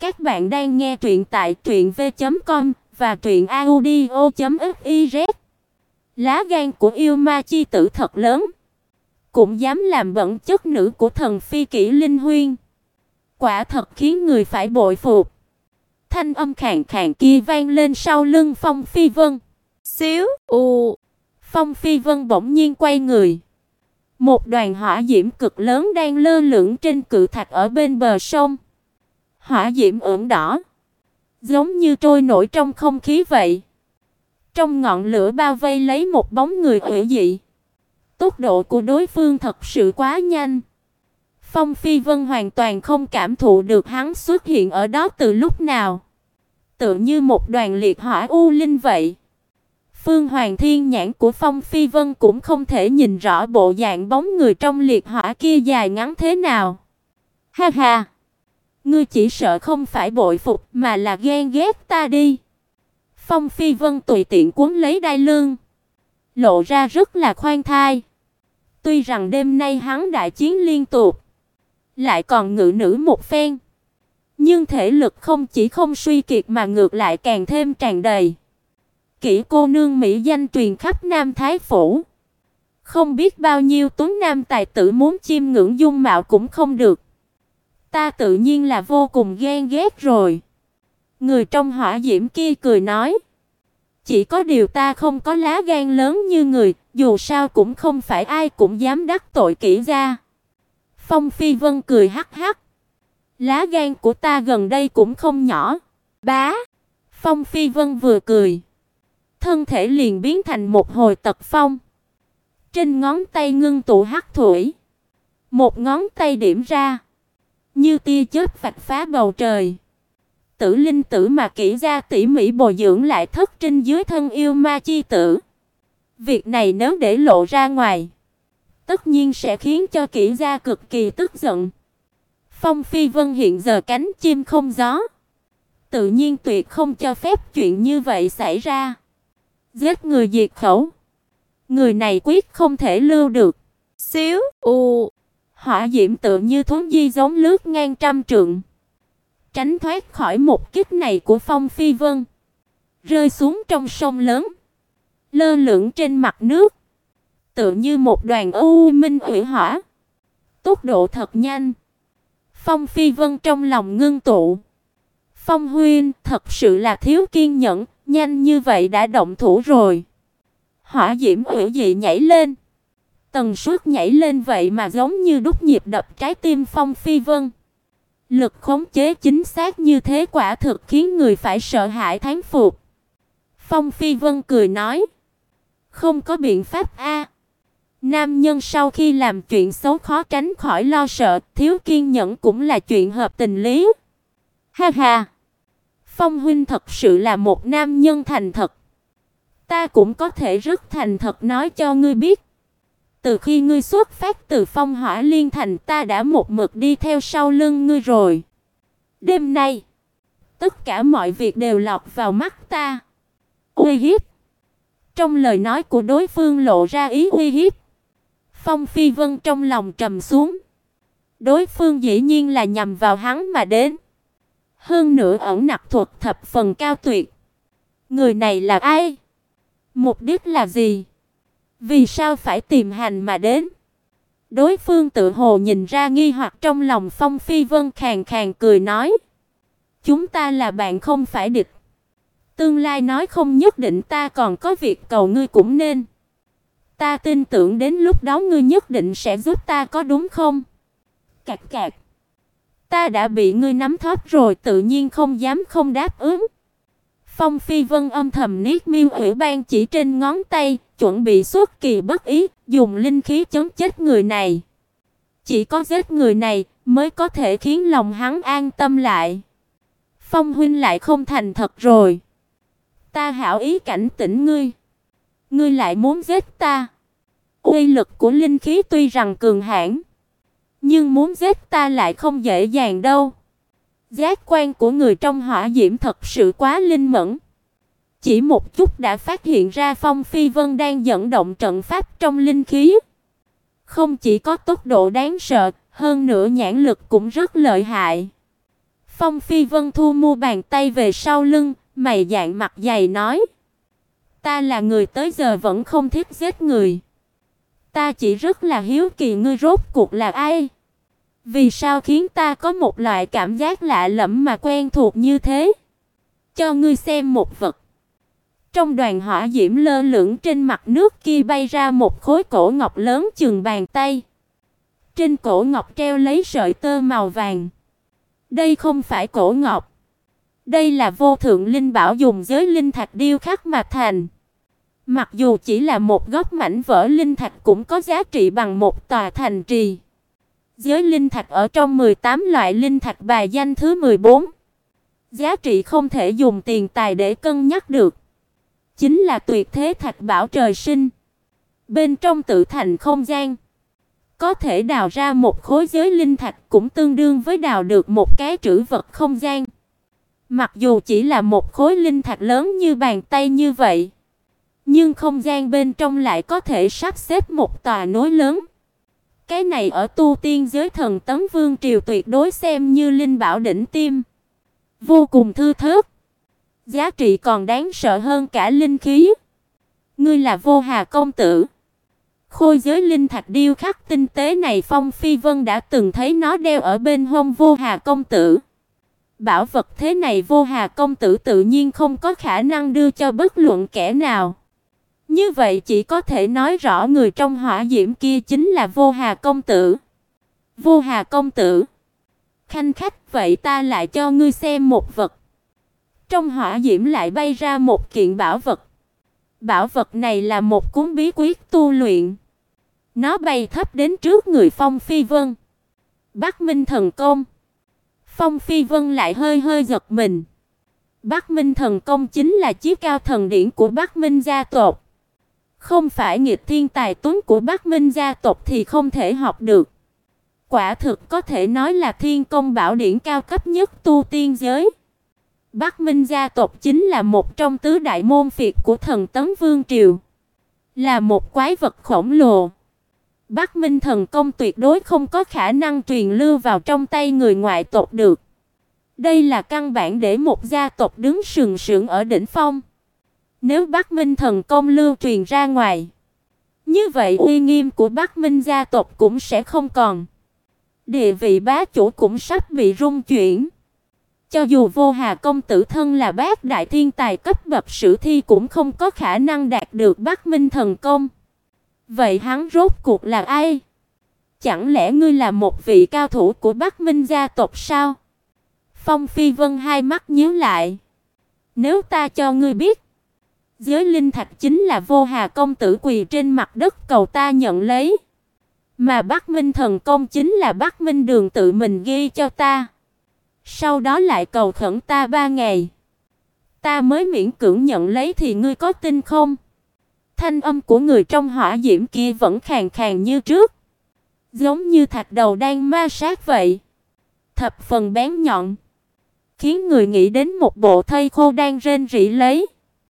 Các bạn đang nghe truyện tại truyệnv.com và truyệnaudio.fiz. Lá gan của yêu ma chi tử thật lớn, cũng dám làm bẩn chất nữ của thần phi kỷ linh huyên. Quả thật khiến người phải bội phục. Thanh âm khàn khàn kia vang lên sau lưng Phong Phi Vân. Xíu, u. Phong Phi Vân bỗng nhiên quay người. Một đoàn hỏa diễm cực lớn đang lơ lửng trên cự thạch ở bên bờ sông. Hỏa diễm ửng đỏ, giống như trôi nổi trong không khí vậy. Trong ngọn lửa bao vây lấy một bóng người quỷ dị. Tốc độ của đối phương thật sự quá nhanh. Phong Phi Vân hoàn toàn không cảm thụ được hắn xuất hiện ở đó từ lúc nào. Tựa như một đoàn liệt hỏa u linh vậy. Phương Hoàng Thiên nhãn của Phong Phi Vân cũng không thể nhìn rõ bộ dạng bóng người trong liệt hỏa kia dài ngắn thế nào. Ha ha. Ngươi chỉ sợ không phải bội phục mà là ghen ghét ta đi. Phong Phi Vân tùy tiện cuốn lấy đai lưng, lộ ra rất là khoan thai. Tuy rằng đêm nay hắn đại chiến liên tục, lại còn ngự nữ một phen, nhưng thể lực không chỉ không suy kiệt mà ngược lại càng thêm tràn đầy. Kỷ cô nương mỹ danh truyền khắp Nam Thái phủ. Không biết bao nhiêu tuấn nam tài tử muốn chiêm ngưỡng dung mạo cũng không được. Ta tự nhiên là vô cùng ghen ghét rồi. Người trong hỏa diễm kia cười nói, chỉ có điều ta không có lá gan lớn như người, dù sao cũng không phải ai cũng dám đắc tội kỹ ra. Phong Phi Vân cười hắc hắc. Lá gan của ta gần đây cũng không nhỏ. Bá. Phong Phi Vân vừa cười, thân thể liền biến thành một hồi tật phong. Trên ngón tay ngưng tụ hắc thủy, một ngón tay điểm ra, như tia chớp vạch phá bầu trời. Tử linh tử mà kỹ ra tỉ mỉ bồi dưỡng lại thất trinh dưới thân yêu ma chi tử. Việc này nếu để lộ ra ngoài, tất nhiên sẽ khiến cho kỹ gia cực kỳ tức giận. Phong Phi Vân hiện giờ cánh chim không gió, tự nhiên tuyệt không cho phép chuyện như vậy xảy ra. Giết người diệt khẩu, người này quyết không thể lưu được. Xíu, u, hỏa diễm tự như thốn di giống lướt ngang trăm trượng, tránh thoát khỏi một kích này của Phong Phi Vân, rơi xuống trong sông lớn, lơ lửng trên mặt nước, tựa như một đoàn u minh hủy hỏa. Tốc độ thật nhanh. Phong Phi Vân trong lòng ngưng tụ. Phong Huynh thật sự là thiếu kiên nhẫn, nhanh như vậy đã động thủ rồi. Hỏa diễm hủy dị nhảy lên. Tần suất nhảy lên vậy mà giống như đúc nhịp đập trái tim Phong Phi Vân. Lực khống chế chính xác như thế quả thực khiến người phải sợ hãi thán phục. Phong Phi Vân cười nói, không có biện pháp a. Nam nhân sau khi làm chuyện xấu khó tránh khỏi lo sợ, thiếu kiên nhẫn cũng là chuyện hợp tình lý. Ha ha. Phong huynh thật sự là một nam nhân thành thật. Ta cũng có thể rất thành thật nói cho ngươi biết. Từ khi ngươi xuất phát từ Phong Hỏa Liên Thành, ta đã một mực đi theo sau lưng ngươi rồi. Đêm nay, tất cả mọi việc đều lọt vào mắt ta. Uy hiếp. Trong lời nói của đối phương lộ ra ý uy hiếp. Phong Phi Vân trong lòng trầm xuống. Đối phương dĩ nhiên là nhằm vào hắn mà đến. Hơn nữa ẩn nặc thuật thập phần cao tuyệt. Người này là ai? Mục đích là gì? Vì sao phải tìm hành mà đến? Đối phương tự hồ nhìn ra nghi hoặc trong lòng Phong Phi Vân khàn khàn cười nói: "Chúng ta là bạn không phải địch. Tương lai nói không nhất định ta còn có việc cầu ngươi cũng nên. Ta tin tưởng đến lúc đó ngươi nhất định sẽ giúp ta có đúng không?" Cạc cạc. Ta đã bị ngươi nắm thóp rồi, tự nhiên không dám không đáp ứng. Phong Phi Vân âm thầm niết miêu ủy ban chỉ trên ngón tay, chuẩn bị xuất kỳ bất ý, dùng linh khí chống chết người này. Chỉ có giết người này mới có thể khiến lòng hắn an tâm lại. Phong huynh lại không thành thật rồi. Ta hảo ý cảnh tỉnh ngươi, ngươi lại muốn giết ta. Uy lực của linh khí tuy rằng cường hãn, nhưng muốn giết ta lại không dễ dàng đâu. Giác quan của người trong hỏa diễm thật sự quá linh mẫn. Chỉ một chút đã phát hiện ra Phong Phi Vân đang dẫn động trận pháp trong linh khí. Không chỉ có tốc độ đáng sợ, hơn nữa nhãn lực cũng rất lợi hại. Phong Phi Vân thu mua bàn tay về sau lưng, mày dạng mặt dày nói: "Ta là người tới giờ vẫn không thích giết người. Ta chỉ rất là hiếu kỳ ngươi rốt cuộc là ai? Vì sao khiến ta có một loại cảm giác lạ lẫm mà quen thuộc như thế?" Cho ngươi xem một vật. Trong đoàn hỏa diễm lơ lửng trên mặt nước kia bay ra một khối cổ ngọc lớn chừng bàn tay. Trên cổ ngọc treo lấy sợi tơ màu vàng. Đây không phải cổ ngọc. Đây là vô thượng linh bảo dùng giới linh thạch điêu khắc mà thành. Mặc dù chỉ là một góc mảnh vỡ linh thạch cũng có giá trị bằng một tòa thành trì. Giới linh thạch ở trong 18 loại linh thạch bài danh thứ 14. Giá trị không thể dùng tiền tài để cân nhắc được. Chính là tuyệt thế thạch bảo trời sinh. Bên trong tự thành không gian có thể đào ra một khối giới linh thạch cũng tương đương với đào được một cái trữ vật không gian. Mặc dù chỉ là một khối linh thạch lớn như bàn tay như vậy, nhưng không gian bên trong lại có thể sắp xếp một tòa núi lớn. Cái này ở tu tiên giới thần tấm vương triều tuyệt đối xem như linh bảo đỉnh tim. Vô cùng thư thớt. Giá trị còn đáng sợ hơn cả linh khí. Ngươi là Vô Hà công tử. Khôi giới linh thạch điêu khắc tinh tế này Phong Phi Vân đã từng thấy nó đeo ở bên hông Vô Hà công tử. Bảo vật thế này Vô Hà công tử tự nhiên không có khả năng đưa cho bất luận kẻ nào. Như vậy chỉ có thể nói rõ người trong hỏa diễm kia chính là Vô Hà công tử. Vô Hà công tử, khanh khách, vậy ta lại cho ngươi xem một vật. Trong hỏa diễm lại bay ra một kiện bảo vật. Bảo vật này là một cuốn bí quyết tu luyện. Nó bay thấp đến trước người Phong Phi Vân. Bắc Minh thần công. Phong Phi Vân lại hơi hơi giật mình. Bắc Minh thần công chính là chiếc cao thần điển của Bắc Minh gia tộc. Không phải nghịch thiên tài tuấn của Bắc Minh gia tộc thì không thể học được. Quả thực có thể nói là thiên công bảo điển cao cấp nhất tu tiên giới. Bắc Minh gia tộc chính là một trong tứ đại môn phiệt của thần tấn vương triều, là một quái vật khổng lồ. Bắc Minh thần công tuyệt đối không có khả năng truyền lưu vào trong tay người ngoại tộc được. Đây là căn bản để một gia tộc đứng sừng sững ở đỉnh phong. Nếu Bắc Minh thần công lưu truyền ra ngoài, như vậy uy nghiêm của Bắc Minh gia tộc cũng sẽ không còn. Địa vị bá chủ cũng sắp bị rung chuyển. Cho dù Vô Hà công tử thân là bác đại thiên tài cấp bậc sử thi cũng không có khả năng đạt được Bắc Minh thần công. Vậy hắn rốt cuộc là ai? Chẳng lẽ ngươi là một vị cao thủ của Bắc Minh gia tộc sao? Phong Phi Vân hai mắt nhíu lại. Nếu ta cho ngươi biết, giới linh thạch chính là Vô Hà công tử quỳ trên mặt đất cầu ta nhận lấy, mà Bắc Minh thần công chính là Bắc Minh Đường tự mình ghi cho ta. Sau đó lại cầu khẩn ta ba ngày. Ta mới miễn cưỡng nhận lấy thì ngươi có tin không? Thanh âm của người trong hỏa diễm kia vẫn khàn khàn như trước, giống như thạch đầu đang ma sát vậy. Thập phần bén nhọn, khiến người nghĩ đến một bộ thây khô đang rên rỉ lấy.